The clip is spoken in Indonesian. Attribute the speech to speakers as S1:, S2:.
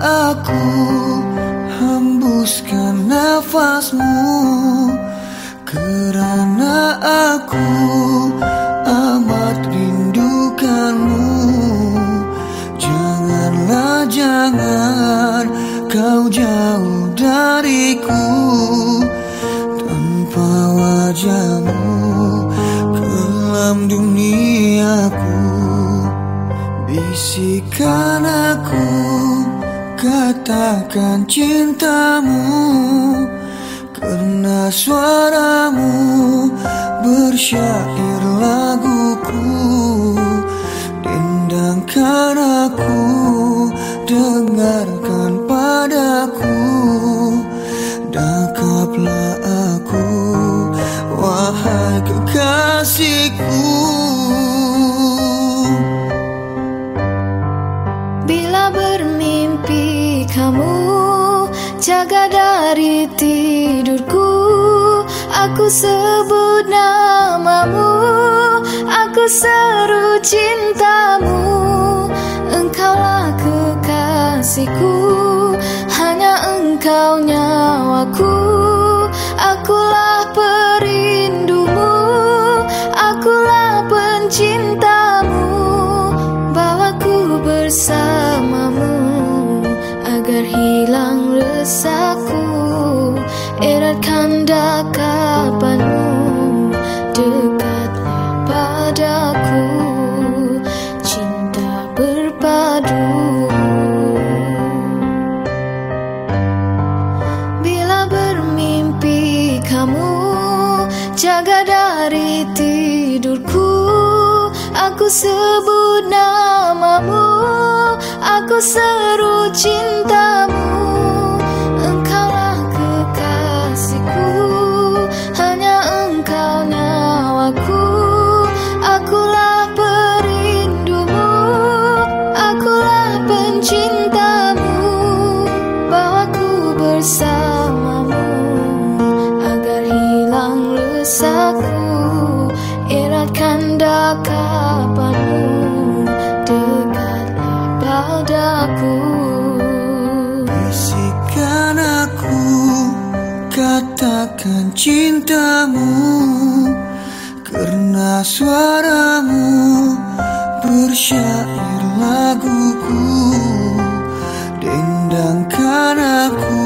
S1: aku hembuskan nafasmu. Kerana aku amat rindukanmu. Janganlah jangan kau jauh dariku. Tanpa wajahmu kelam duniaku. Bisikan aku katakan cintamu Karena suaramu bersyair laguku. Dendangkan aku, dengarkan padaku. Dakaplah aku,
S2: Jaga dari tidurku. Aku sebut namamu. Aku seru cintamu. Engkaulah kekasihku. Hanya engkau padaku Cinta berpadu. Bila bermimpi kamu Jaga dari tidurku. Aku sebut namamu Aku seru cintamu bersamamu Agar hilang resahku Eratkan dakapanmu Dekatlah padaku.
S1: Bisikan aku katakan cintamu Karena suaramu bersyair laguku Dendangkan aku,